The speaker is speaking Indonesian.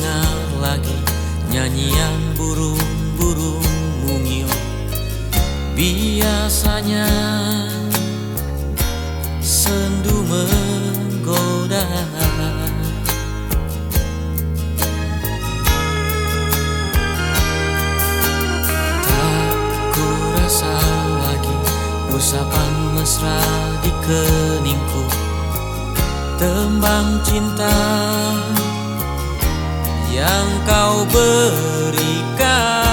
dengar lagi nyanyian burung-burung mungil. Biasanya sendu menggoda. Tak ku rasa lagi usapan mesra di keningku. Tembang cinta yang kau berikan